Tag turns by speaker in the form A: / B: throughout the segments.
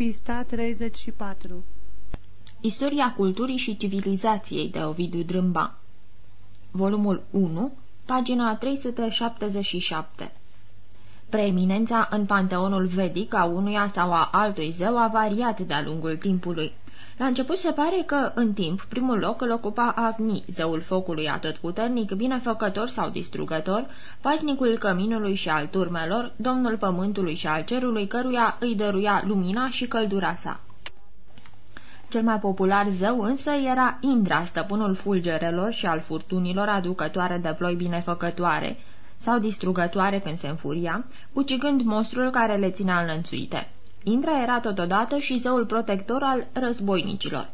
A: Pista 34
B: Istoria culturii și civilizației de Ovidiu Drâmba. Volumul 1, pagina 377 Preeminența în panteonul vedic a unuia sau a altui zeu a variat de-a lungul timpului. La început se pare că, în timp, primul loc îl ocupa Agni, zeul focului atotputernic, binefăcător sau distrugător, pasnicul căminului și al turmelor, domnul pământului și al cerului, căruia îi dăruia lumina și căldura sa. Cel mai popular zeu însă era Indra, stăpânul fulgerelor și al furtunilor aducătoare de ploi binefăcătoare sau distrugătoare când se înfuria, ucigând monstrul care le ținea înlănțuite. Indra era totodată și zeul protector al războinicilor.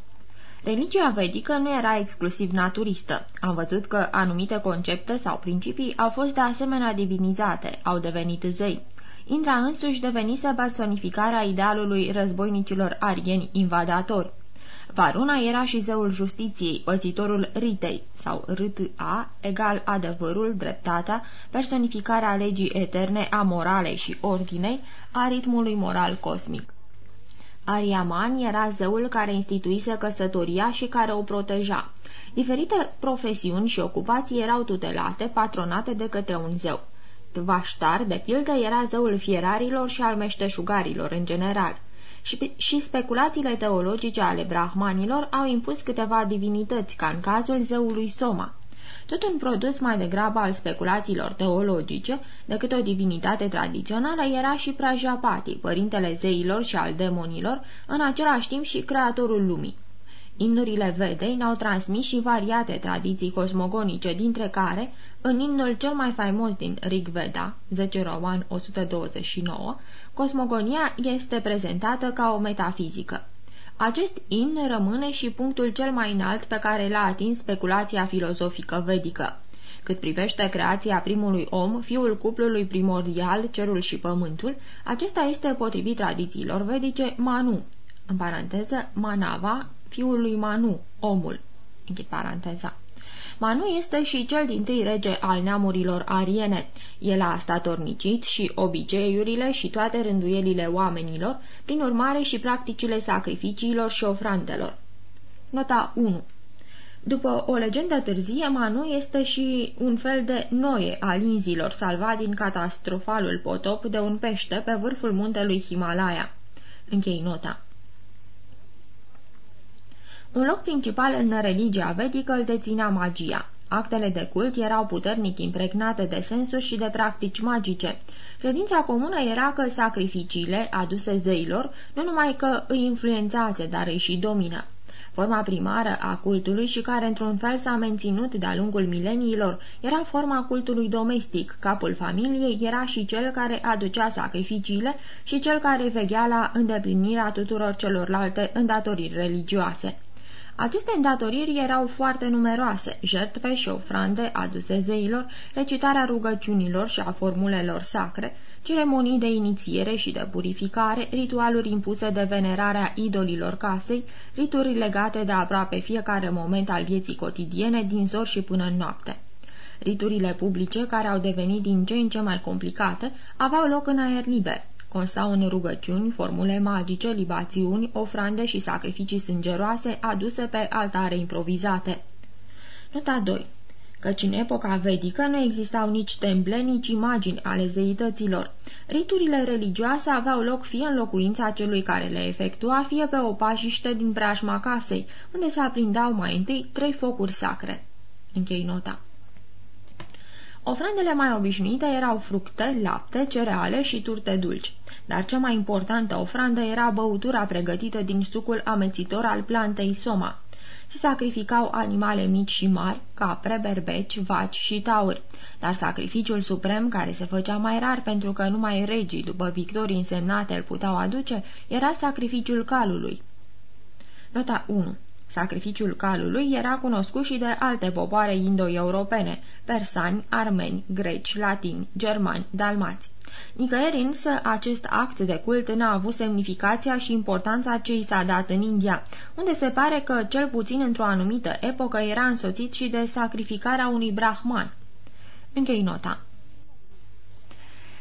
B: Religia vedică nu era exclusiv naturistă. Am văzut că anumite concepte sau principii au fost de asemenea divinizate, au devenit zei. Indra însuși devenise personificarea idealului războinicilor arieni invadatori. Varuna era și zeul justiției, păzitorul Ritei, sau Rât-A, egal adevărul, dreptatea, personificarea legii eterne a moralei și ordinei, a ritmului moral cosmic. Ariaman era zeul care instituise căsătoria și care o proteja. Diferite profesiuni și ocupații erau tutelate, patronate de către un zeu. Tvaștar, de pildă, era zeul fierarilor și al meșteșugarilor în general și, și speculațiile teologice ale brahmanilor au impus câteva divinități, ca în cazul zeului Soma. Tot un produs mai degrabă al speculațiilor teologice decât o divinitate tradițională era și Prajapati, părintele zeilor și al demonilor, în același timp și creatorul lumii. Imnurile Vedei ne-au transmis și variate tradiții cosmogonice, dintre care, în imnul cel mai faimos din Rig Veda, 10 Roman 129, cosmogonia este prezentată ca o metafizică. Acest imn rămâne și punctul cel mai înalt pe care l-a atins speculația filozofică vedică. Cât privește creația primului om, fiul cuplului primordial, cerul și pământul, acesta este, potrivit tradițiilor vedice, Manu, în paranteză, Manava, fiul lui Manu, omul. Închid paranteza. Manu este și cel din tâi rege al neamurilor ariene. El a statornicit și obiceiurile și toate rânduielile oamenilor, prin urmare și practicile sacrificiilor și ofrandelor. Nota 1 după o legendă târzie, Manu este și un fel de noie al inzilor salvat din catastrofalul potop de un pește pe vârful muntelui Himalaya. Închei nota. Un loc principal în religia vedică îl deținea magia. Actele de cult erau puternic impregnate de sensuri și de practici magice. Credința comună era că sacrificiile aduse zeilor nu numai că îi influențează, dar îi și domină. Forma primară a cultului și care într-un fel s-a menținut de-a lungul mileniilor era forma cultului domestic. Capul familiei era și cel care aducea sacrificiile și cel care veghea la îndeplinirea tuturor celorlalte îndatoriri religioase. Aceste îndatoriri erau foarte numeroase, jertfe și ofrande aduse zeilor, recitarea rugăciunilor și a formulelor sacre, ceremonii de inițiere și de purificare, ritualuri impuse de venerarea idolilor casei, rituri legate de aproape fiecare moment al vieții cotidiene, din zor și până în noapte. Riturile publice, care au devenit din ce în ce mai complicate, aveau loc în aer liber. Constau în rugăciuni, formule magice, libațiuni, ofrande și sacrificii sângeroase aduse pe altare improvizate. Nota 2 căci în epoca vedică nu existau nici temple, nici imagini ale zeităților. Riturile religioase aveau loc fie în locuința celui care le efectua, fie pe o pajiște din preajma casei, unde se aprindau mai întâi trei focuri sacre. Închei nota. Ofrandele mai obișnuite erau fructe, lapte, cereale și turte dulci, dar cea mai importantă ofrandă era băutura pregătită din sucul amețitor al plantei soma. Se sacrificau animale mici și mari, capre, berbeci, vaci și tauri, dar sacrificiul suprem, care se făcea mai rar pentru că numai regii, după victorii însemnate, îl puteau aduce, era sacrificiul calului. Nota 1 Sacrificiul calului era cunoscut și de alte popoare indo-europene, persani, armeni, greci, latini, germani, dalmați. Nicăieri însă acest act de cult n-a avut semnificația și importanța ce i s-a dat în India, unde se pare că, cel puțin într-o anumită epocă, era însoțit și de sacrificarea unui brahman. Închei nota.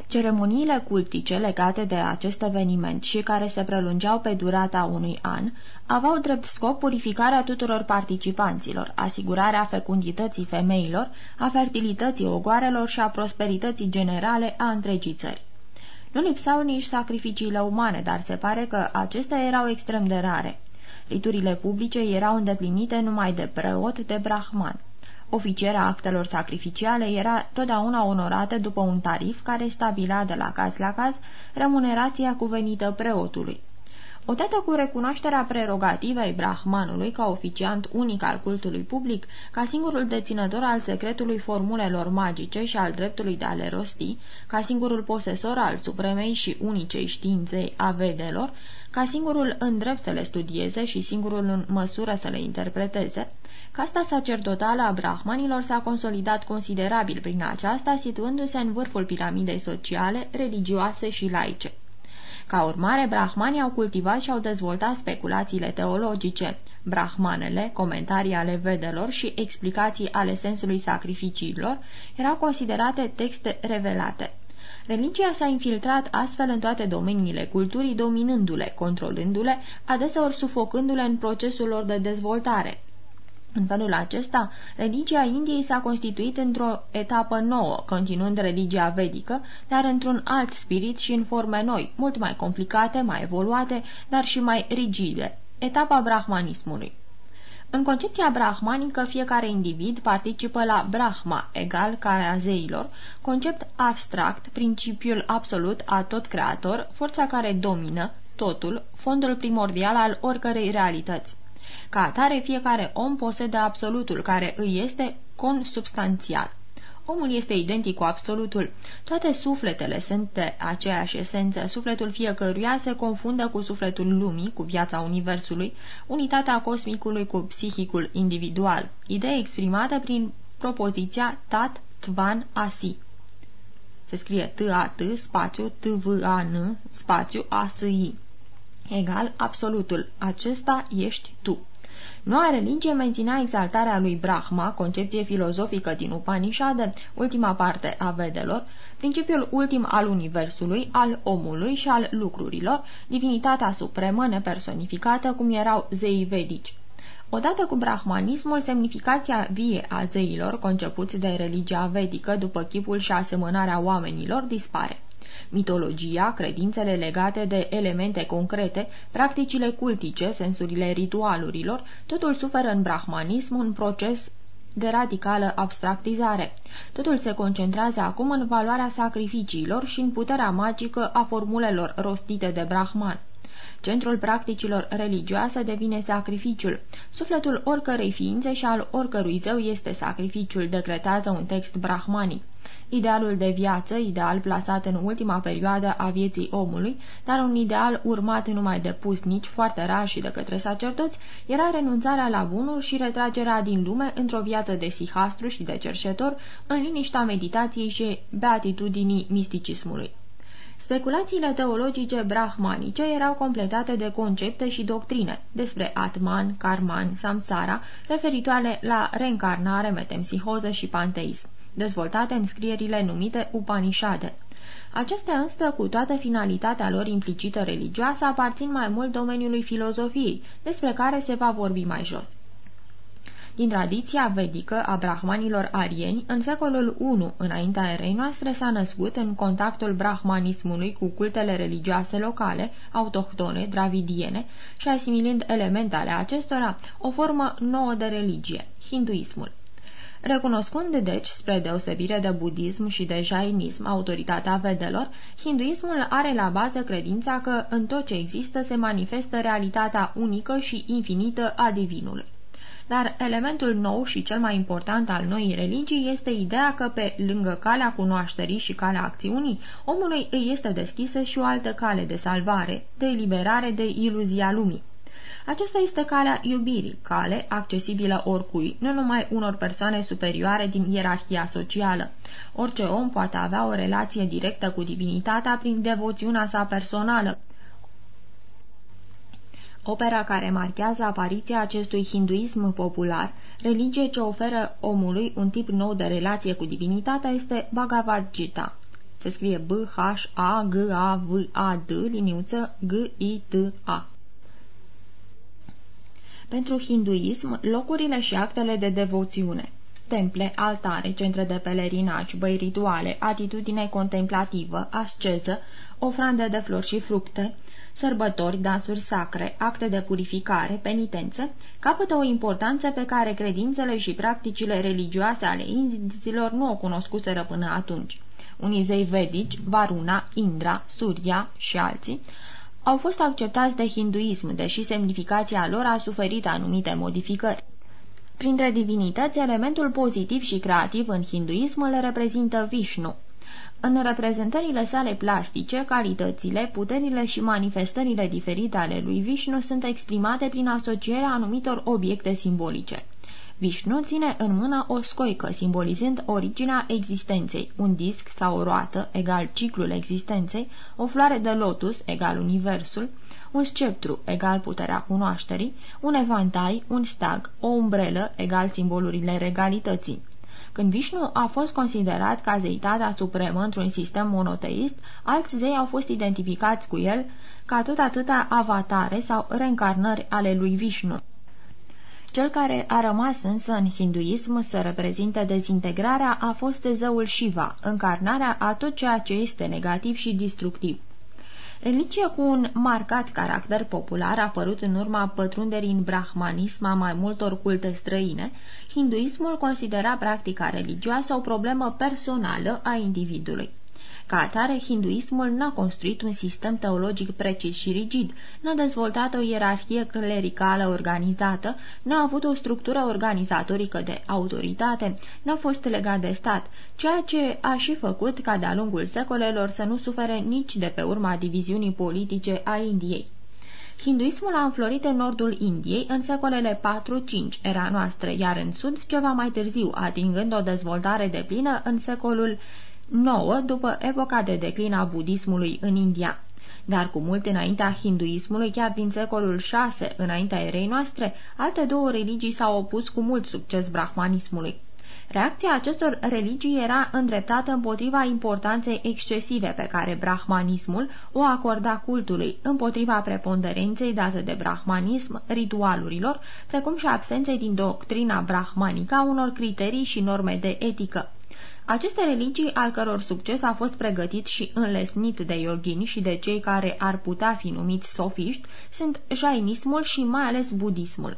B: Ceremoniile cultice legate de acest eveniment și care se prelungeau pe durata unui an aveau drept scop purificarea tuturor participanților, asigurarea fecundității femeilor, a fertilității ogoarelor și a prosperității generale a întregii țări. Nu lipsau nici sacrificiile umane, dar se pare că acestea erau extrem de rare. Riturile publice erau îndeplinite numai de preot, de brahman. Oficierea actelor sacrificiale era totdeauna onorată după un tarif care stabila de la caz la caz remunerația cuvenită preotului. Odată cu recunoașterea prerogativei brahmanului ca oficiant unic al cultului public, ca singurul deținător al secretului formulelor magice și al dreptului de a le rosti, ca singurul posesor al supremei și unicei științei a vedelor, ca singurul îndrept să le studieze și singurul în măsură să le interpreteze, Casta sacerdotală a brahmanilor s-a consolidat considerabil prin aceasta, situându-se în vârful piramidei sociale, religioase și laice. Ca urmare, brahmanii au cultivat și au dezvoltat speculațiile teologice. Brahmanele, comentarii ale vedelor și explicații ale sensului sacrificiilor erau considerate texte revelate. Religia s-a infiltrat astfel în toate domeniile culturii, dominându-le, controlându-le, adeseori sufocându-le în procesul lor de dezvoltare. În felul acesta, religia Indiei s-a constituit într-o etapă nouă, continuând religia vedică, dar într-un alt spirit și în forme noi, mult mai complicate, mai evoluate, dar și mai rigide, etapa brahmanismului. În concepția brahmanică, fiecare individ participă la Brahma, egal care a zeilor, concept abstract, principiul absolut a tot creator, forța care domină totul, fondul primordial al oricărei realități. Ca atare, fiecare om posedă absolutul, care îi este consubstanțial. Omul este identic cu absolutul. Toate sufletele sunt de aceeași esență. Sufletul fiecăruia se confundă cu sufletul lumii, cu viața universului, unitatea cosmicului cu psihicul individual. Idee exprimată prin propoziția tat, tvan, asi. Se scrie T-A-T, spațiu, T-V-A-N, spațiu, A-S-I. Egal absolutul. Acesta ești tu. Noua religie menținea exaltarea lui Brahma, concepție filozofică din Upanishad, ultima parte a vedelor, principiul ultim al universului, al omului și al lucrurilor, divinitatea supremă nepersonificată cum erau zeii vedici. Odată cu brahmanismul, semnificația vie a zeilor, concepuți de religia vedică după chipul și asemănarea oamenilor, dispare mitologia, credințele legate de elemente concrete, practicile cultice, sensurile ritualurilor, totul suferă în brahmanism un proces de radicală abstractizare. Totul se concentrează acum în valoarea sacrificiilor și în puterea magică a formulelor rostite de Brahman. Centrul practicilor religioase devine sacrificiul. Sufletul oricărei ființe și al oricărui zeu este sacrificiul, decretează un text brahmanic. Idealul de viață, ideal plasat în ultima perioadă a vieții omului, dar un ideal urmat numai de pusnici, foarte rar și de către sacerdoți, era renunțarea la bunuri și retragerea din lume într-o viață de sihastru și de cerșetor, în liniștea meditației și beatitudinii misticismului. Speculațiile teologice brahmanice erau completate de concepte și doctrine despre Atman, Karman, Samsara, referitoare la reîncarnare, metempsihoză și panteism dezvoltate în scrierile numite Upanishade. Acestea însă, cu toată finalitatea lor implicită religioasă, aparțin mai mult domeniului filozofiei, despre care se va vorbi mai jos. Din tradiția vedică a brahmanilor arieni, în secolul I înaintea erei noastre s-a născut în contactul brahmanismului cu cultele religioase locale, autohtone, dravidiene și asimilând elementele acestora, o formă nouă de religie, hinduismul. Recunoscând deci, spre deosebire de budism și de jainism, autoritatea vedelor, hinduismul are la bază credința că în tot ce există se manifestă realitatea unică și infinită a divinului. Dar elementul nou și cel mai important al noii religii este ideea că pe lângă calea cunoașterii și calea acțiunii, omului îi este deschisă și o altă cale de salvare, de eliberare de iluzia lumii. Aceasta este calea iubirii, cale accesibilă oricui, nu numai unor persoane superioare din ierarhia socială. Orice om poate avea o relație directă cu divinitatea prin devoțiunea sa personală. Opera care marchează apariția acestui hinduism popular, religie ce oferă omului un tip nou de relație cu divinitatea, este Bhagavad Gita. Se scrie B-H-A-G-A-V-A-D, liniuță G-I-T-A. Pentru hinduism, locurile și actele de devoțiune temple, altare, centre de pelerinaj, băi rituale, atitudine contemplativă, asceză, ofrandă de flori și fructe, sărbători, dansuri sacre, acte de purificare, penitențe, capătă o importanță pe care credințele și practicile religioase ale indizilor nu o cunoscuseră până atunci. Unii zei vedici, Varuna, Indra, Surya și alții, au fost acceptați de hinduism, deși semnificația lor a suferit anumite modificări. Printre divinități, elementul pozitiv și creativ în hinduism le reprezintă Vishnu. În reprezentările sale plastice, calitățile, puterile și manifestările diferite ale lui Vishnu sunt exprimate prin asocierea anumitor obiecte simbolice. Vishnu ține în mână o scoică, simbolizând originea existenței, un disc sau o roată, egal ciclul existenței, o floare de lotus, egal universul, un sceptru, egal puterea cunoașterii, un evantai, un stag, o umbrelă, egal simbolurile regalității. Când Vishnu a fost considerat ca zeitatea supremă într-un sistem monoteist, alți zei au fost identificați cu el ca tot atâta avatare sau reîncarnări ale lui Vishnu. Cel care a rămas însă în hinduism să reprezinte dezintegrarea a fost zeul Shiva, încarnarea a tot ceea ce este negativ și destructiv. Religia cu un marcat caracter popular apărut în urma pătrunderii în brahmanism a mai multor culte străine, hinduismul considera practica religioasă o problemă personală a individului. Ca atare, hinduismul n-a construit un sistem teologic precis și rigid, n-a dezvoltat o ierarhie clericală organizată, n-a avut o structură organizatorică de autoritate, n-a fost legat de stat, ceea ce a și făcut ca de-a lungul secolelor să nu sufere nici de pe urma diviziunii politice a Indiei. Hinduismul a înflorit în nordul Indiei în secolele 4-5 era noastră, iar în sud ceva mai târziu, atingând o dezvoltare de plină în secolul 9 după epoca de declin a budismului în India. Dar cu mult înaintea hinduismului, chiar din secolul 6 înaintea erei noastre, alte două religii s-au opus cu mult succes brahmanismului. Reacția acestor religii era îndreptată împotriva importanței excesive pe care brahmanismul o acorda cultului, împotriva preponderenței date de brahmanism ritualurilor, precum și absenței din doctrina brahmanică a unor criterii și norme de etică. Aceste religii, al căror succes a fost pregătit și înlesnit de yogini și de cei care ar putea fi numiți sofiști, sunt jainismul și mai ales budismul.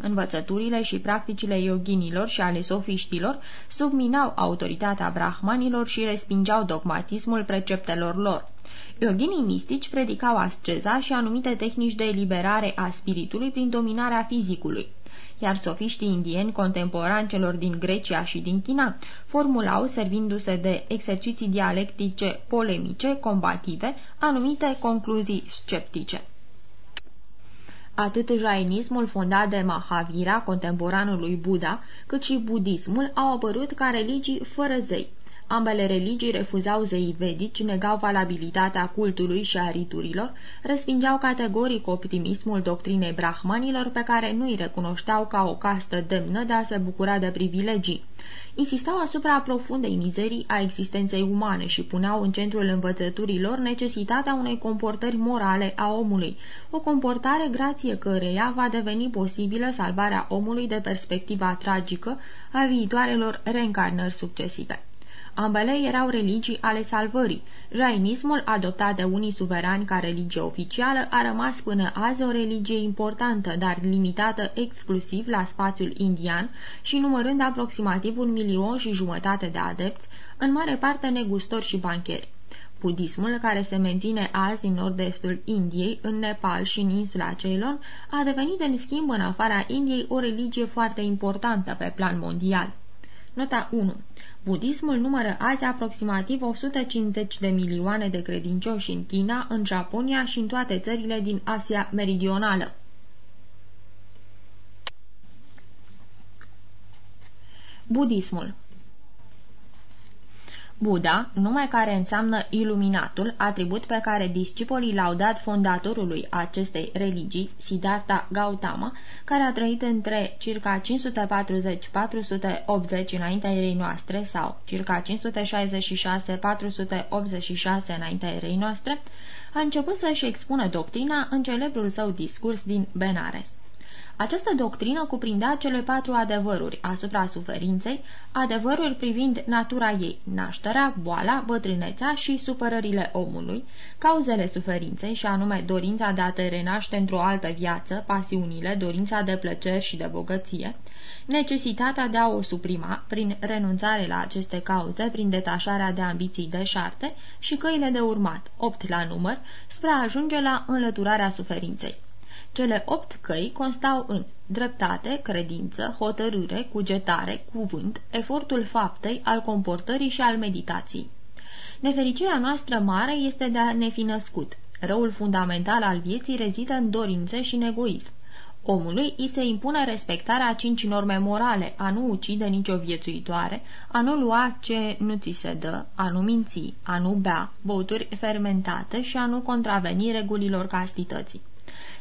B: Învățăturile și practicile yoginilor și ale sofiștilor subminau autoritatea brahmanilor și respingeau dogmatismul preceptelor lor. Yoginii mistici predicau asceza și anumite tehnici de eliberare a spiritului prin dominarea fizicului iar sofiștii indieni contemporani celor din Grecia și din China formulau, servindu-se de exerciții dialectice polemice, combative, anumite concluzii sceptice. Atât jainismul fondat de Mahavira, contemporanul lui Buddha, cât și budismul au apărut ca religii fără zei. Ambele religii refuzau zeii vedici, negau valabilitatea cultului și a riturilor, respingeau categoric optimismul doctrinei brahmanilor pe care nu îi recunoșteau ca o castă demnă de a se bucura de privilegii. Insistau asupra profundei mizerii a existenței umane și puneau în centrul învățăturilor necesitatea unei comportări morale a omului, o comportare grație căreia va deveni posibilă salvarea omului de perspectiva tragică a viitoarelor reîncarnări succesive. Ambele erau religii ale salvării. Jainismul, adoptat de unii suverani ca religie oficială, a rămas până azi o religie importantă, dar limitată exclusiv la spațiul indian și numărând aproximativ un milion și jumătate de adepți, în mare parte negustori și bancheri. Budismul, care se menține azi în nord-estul Indiei, în Nepal și în insula Ceylon, a devenit în schimb în afara Indiei o religie foarte importantă pe plan mondial. Nota 1 Budismul numără azi aproximativ 150 de milioane de credincioși în China, în Japonia și în toate țările din Asia Meridională. Budismul Buddha, nume care înseamnă iluminatul, atribut pe care discipolii l-au dat fondatorului acestei religii, Siddhartha Gautama, care a trăit între circa 540-480 înaintea erei noastre sau circa 566-486 înaintea erei noastre, a început să-și expună doctrina în celebrul său discurs din Benares. Această doctrină cuprindea cele patru adevăruri asupra suferinței, adevăruri privind natura ei, nașterea, boala, bătrânețea și supărările omului, cauzele suferinței și anume dorința de a te renaște într-o altă viață, pasiunile, dorința de plăceri și de bogăție, necesitatea de a o suprima prin renunțare la aceste cauze, prin detașarea de ambiții deșarte și căile de urmat, opt la număr, spre a ajunge la înlăturarea suferinței. Cele opt căi constau în dreptate, credință, hotărâre, cugetare, cuvânt, efortul faptei, al comportării și al meditației. Nefericirea noastră mare este de a ne fi născut. Răul fundamental al vieții rezidă în dorințe și în egoism. Omului îi se impune respectarea cinci norme morale, a nu ucide nicio viețuitoare, a nu lua ce nu ți se dă, a nu minți, a nu bea, băuturi fermentate și a nu contraveni regulilor castității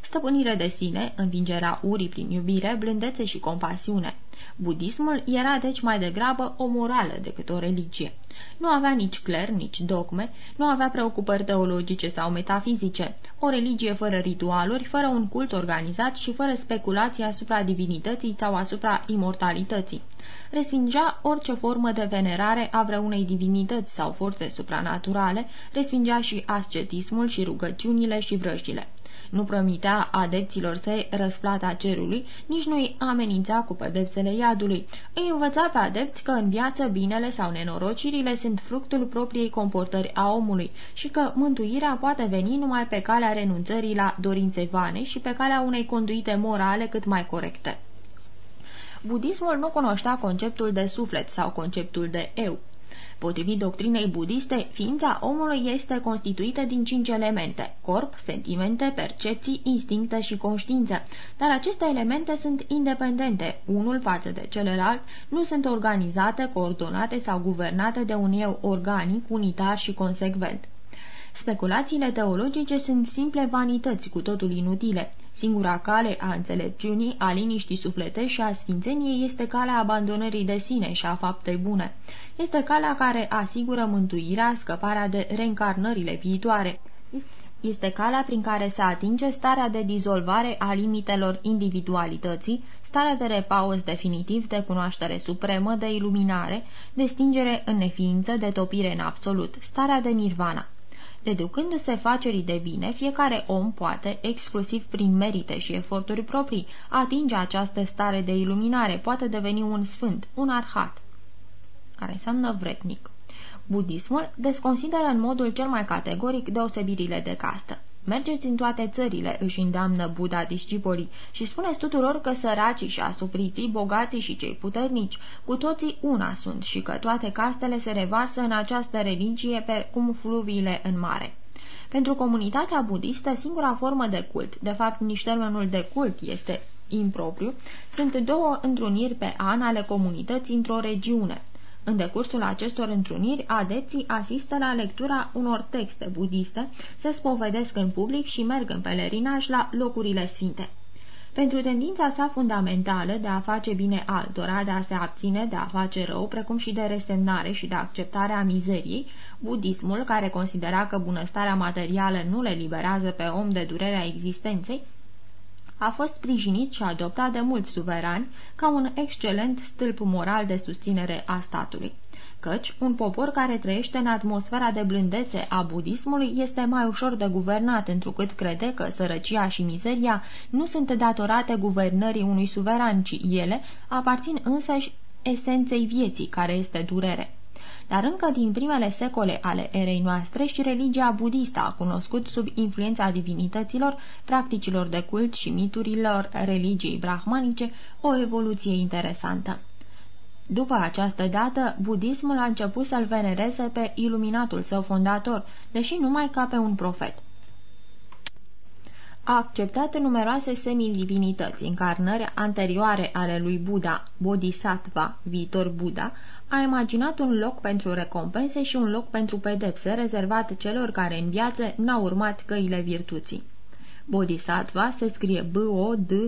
B: stăpânire de sine, învingerea urii prin iubire, blândețe și compasiune. Budismul era deci mai degrabă o morală decât o religie. Nu avea nici cler, nici dogme, nu avea preocupări teologice sau metafizice, o religie fără ritualuri, fără un cult organizat și fără speculații asupra divinității sau asupra imortalității. Respingea orice formă de venerare a vreunei divinități sau forțe supranaturale, respingea și ascetismul și rugăciunile și vrăjile nu promitea adepților săi răsplata cerului, nici nu îi amenința cu pedepsele iadului. Îi învăța pe adepți că în viață binele sau nenorocirile sunt fructul propriei comportări a omului și că mântuirea poate veni numai pe calea renunțării la dorințe vane și pe calea unei conduite morale cât mai corecte. Budismul nu cunoștea conceptul de suflet sau conceptul de eu. Potrivit doctrinei budiste, ființa omului este constituită din cinci elemente, corp, sentimente, percepții, instincte și conștiință, dar aceste elemente sunt independente, unul față de celălalt, nu sunt organizate, coordonate sau guvernate de un eu organic, unitar și consecvent. Speculațiile teologice sunt simple vanități cu totul inutile. Singura cale a înțelepciunii, a liniștii suflete și a sfințeniei este calea abandonării de sine și a faptei bune. Este calea care asigură mântuirea, scăparea de reîncarnările viitoare. Este calea prin care se atinge starea de dizolvare a limitelor individualității, starea de repaus definitiv, de cunoaștere supremă, de iluminare, de stingere în neființă, de topire în absolut, starea de nirvana. Deducându-se facerii de bine, fiecare om poate, exclusiv prin merite și eforturi proprii, atinge această stare de iluminare, poate deveni un sfânt, un arhat, care înseamnă vretnic. Budismul desconsideră în modul cel mai categoric deosebirile de castă. Mergeți în toate țările, își îndeamnă Buddha discipolii, și spuneți tuturor că săracii și asupriții, bogații și cei puternici, cu toții una sunt și că toate castele se revarsă în această religie pe cum fluviile în mare. Pentru comunitatea budistă, singura formă de cult, de fapt nici termenul de cult este impropriu, sunt două întruniri pe an ale comunității într-o regiune, în decursul acestor întruniri, adepții asistă la lectura unor texte budiste, se spovedesc în public și merg în pelerinaj la locurile sfinte. Pentru tendința sa fundamentală de a face bine altora, de a se abține, de a face rău, precum și de resemnare și de acceptare a mizeriei, budismul, care considera că bunăstarea materială nu le liberează pe om de durerea existenței, a fost sprijinit și adoptat de mulți suverani ca un excelent stâlp moral de susținere a statului căci un popor care trăiește în atmosfera de blândețe a budismului este mai ușor de guvernat, întrucât crede că sărăcia și mizeria nu sunt datorate guvernării unui suveran, ci ele aparțin însăși esenței vieții, care este durere dar încă din primele secole ale erei noastre și religia budistă a cunoscut sub influența divinităților, practicilor de cult și miturilor religiei brahmanice o evoluție interesantă. După această dată, budismul a început să-l venereze pe iluminatul său fondator, deși numai ca pe un profet. A acceptat numeroase semi-divinități, încarnări anterioare ale lui Buddha, Bodhisattva, viitor Buddha, a imaginat un loc pentru recompense și un loc pentru pedepse, rezervat celor care în viață n-au urmat căile virtuții. Bodhisattva se scrie B-O-D-H-I-S-A-T-T-V-A.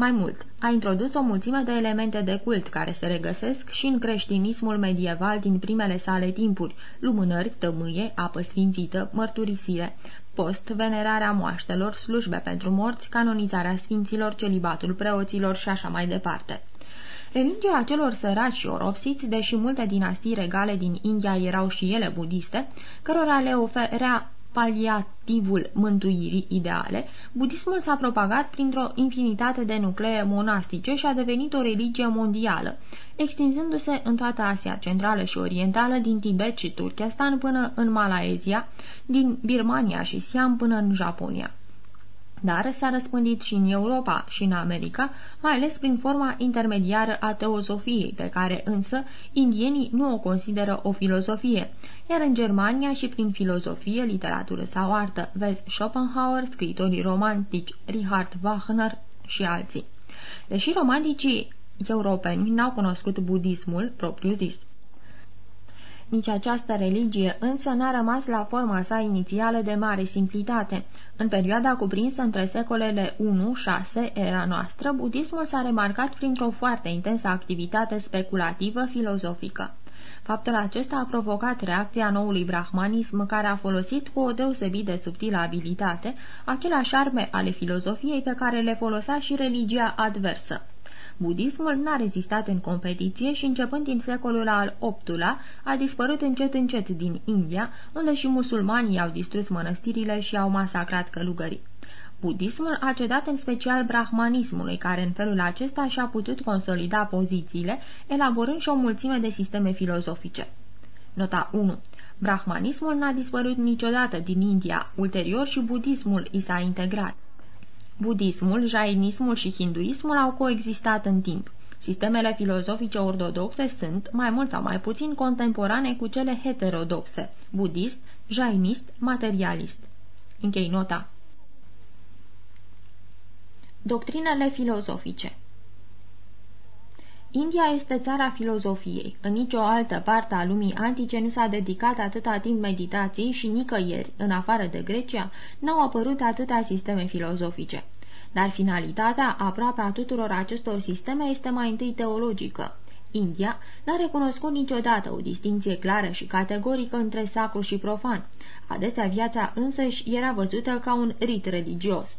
B: Mai mult, a introdus o mulțime de elemente de cult care se regăsesc și în creștinismul medieval din primele sale timpuri, lumânări, tămâie, apă sfințită, mărturisire, post, venerarea moaștelor, slujbe pentru morți, canonizarea sfinților, celibatul preoților și așa mai departe. Religia celor săraci și oropsiți, deși multe dinastii regale din India erau și ele budiste, cărora le oferea paliativul mântuirii ideale, budismul s-a propagat printr-o infinitate de nuclee monastice și a devenit o religie mondială, extinzându-se în toată Asia Centrală și Orientală, din Tibet și Turkestan până în Malaezia, din Birmania și Siam până în Japonia dar s-a răspândit și în Europa și în America, mai ales prin forma intermediară a teozofiei, pe care însă indienii nu o consideră o filozofie, iar în Germania și prin filozofie, literatură sau artă, vezi Schopenhauer, scriitorii romantici Richard Wagner și alții. Deși romanticii europeni n-au cunoscut budismul propriu-zis. Nici această religie însă n-a rămas la forma sa inițială de mare simplitate. În perioada cuprinsă între secolele 1-6 era noastră, budismul s-a remarcat printr-o foarte intensă activitate speculativă filozofică. Faptul acesta a provocat reacția noului brahmanism, care a folosit cu o deosebit de subtilă abilitate aceleași arme ale filozofiei pe care le folosea și religia adversă. Budismul n-a rezistat în competiție și începând din secolul al VIII-lea a dispărut încet încet din India, unde și musulmanii au distrus mănăstirile și au masacrat călugării. Budismul a cedat în special brahmanismului, care în felul acesta și-a putut consolida pozițiile, elaborând și o mulțime de sisteme filozofice. Nota 1. Brahmanismul n-a dispărut niciodată din India, ulterior și budismul i s-a integrat. Budismul, jainismul și hinduismul au coexistat în timp. Sistemele filozofice ortodoxe sunt, mai mult sau mai puțin, contemporane cu cele heterodoxe, budist, jainist, materialist. Închei nota. Doctrinele filozofice India este țara filozofiei. În nicio altă parte a lumii antice nu s-a dedicat atâta timp meditației și nicăieri, în afară de Grecia, n-au apărut atâtea sisteme filozofice. Dar finalitatea aproape a tuturor acestor sisteme este mai întâi teologică. India n-a recunoscut niciodată o distinție clară și categorică între sacru și profan. Adesea viața însăși era văzută ca un rit religios.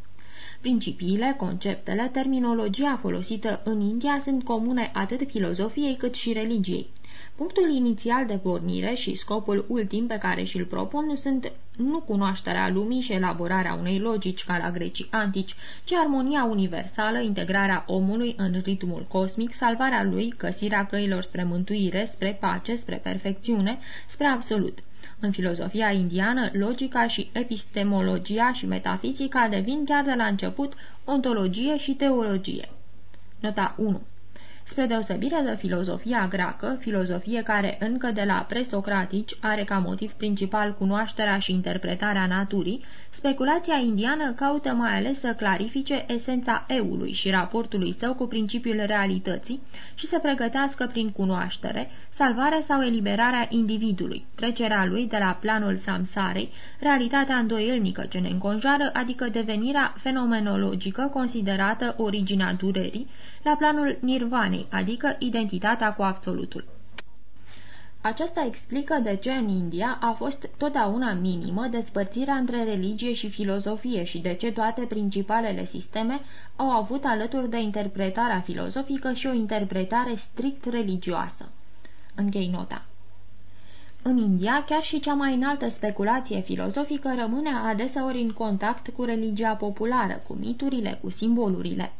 B: Principiile, conceptele, terminologia folosită în India sunt comune atât filozofiei cât și religiei. Punctul inițial de pornire și scopul ultim pe care și-l propun sunt nu cunoașterea lumii și elaborarea unei logici ca la grecii antici, ci armonia universală, integrarea omului în ritmul cosmic, salvarea lui, găsirea căilor spre mântuire, spre pace, spre perfecțiune, spre absolut. În filozofia indiană, logica și epistemologia și metafizica devin chiar de la început ontologie și teologie. Nota 1 Spre deosebire de filozofia greacă, filozofie care încă de la presocratici are ca motiv principal cunoașterea și interpretarea naturii, speculația indiană caută mai ales să clarifice esența eului și raportului său cu principiul realității și să pregătească prin cunoaștere salvarea sau eliberarea individului, trecerea lui de la planul samsarei, realitatea îndoielnică ce ne înconjoară, adică devenirea fenomenologică considerată originea durerii, la planul nirvanei, adică identitatea cu absolutul. Aceasta explică de ce în India a fost totdeauna minimă despărțirea între religie și filozofie și de ce toate principalele sisteme au avut alături de interpretarea filozofică și o interpretare strict religioasă. Închei nota. În India, chiar și cea mai înaltă speculație filozofică rămâne adeseori în contact cu religia populară, cu miturile, cu simbolurile.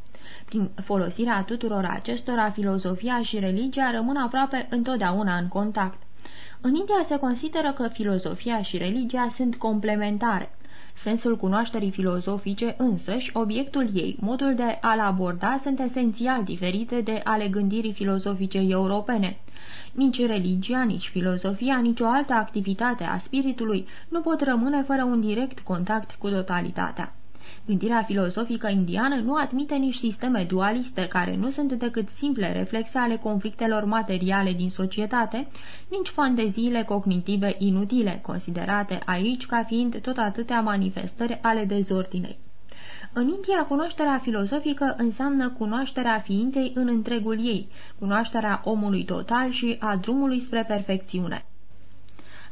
B: Prin folosirea tuturor acestora, filozofia și religia rămân aproape întotdeauna în contact. În India se consideră că filozofia și religia sunt complementare. Sensul cunoașterii filozofice însăși, obiectul ei, modul de a-l aborda sunt esențial diferite de ale gândirii filozofice europene. Nici religia, nici filozofia, nici o altă activitate a spiritului nu pot rămâne fără un direct contact cu totalitatea. Gândirea filozofică indiană nu admite nici sisteme dualiste, care nu sunt decât simple reflexe ale conflictelor materiale din societate, nici fanteziile cognitive inutile, considerate aici ca fiind tot atâtea manifestări ale dezordinei. În India, cunoașterea filozofică înseamnă cunoașterea ființei în întregul ei, cunoașterea omului total și a drumului spre perfecțiune.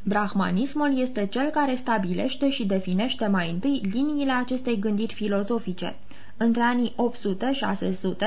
B: Brahmanismul este cel care stabilește și definește mai întâi liniile acestei gândiri filozofice. Între anii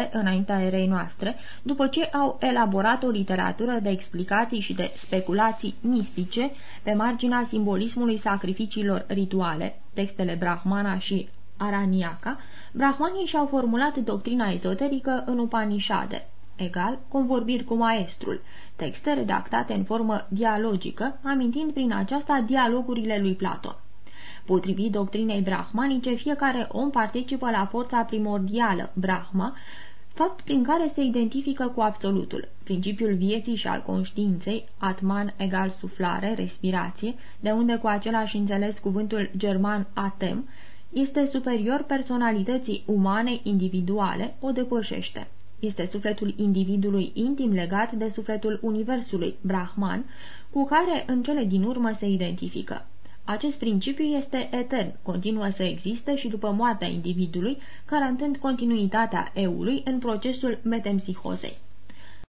B: 800-600, înaintea erei noastre, după ce au elaborat o literatură de explicații și de speculații mistice pe marginea simbolismului sacrificiilor rituale, textele Brahmana și Araniaca, brahmanii și-au formulat doctrina ezoterică în Upanishade, egal convorbiri cu maestrul, texte redactate în formă dialogică, amintind prin aceasta dialogurile lui Platon. Potrivit doctrinei brahmanice, fiecare om participă la forța primordială, Brahma, fapt prin care se identifică cu absolutul. Principiul vieții și al conștiinței, atman egal suflare, respirație, de unde cu același înțeles cuvântul german atem, este superior personalității umane individuale, o depășește. Este sufletul individului intim legat de sufletul universului, Brahman, cu care în cele din urmă se identifică. Acest principiu este etern, continuă să existe și după moartea individului, garantând continuitatea eului în procesul metempsihozei.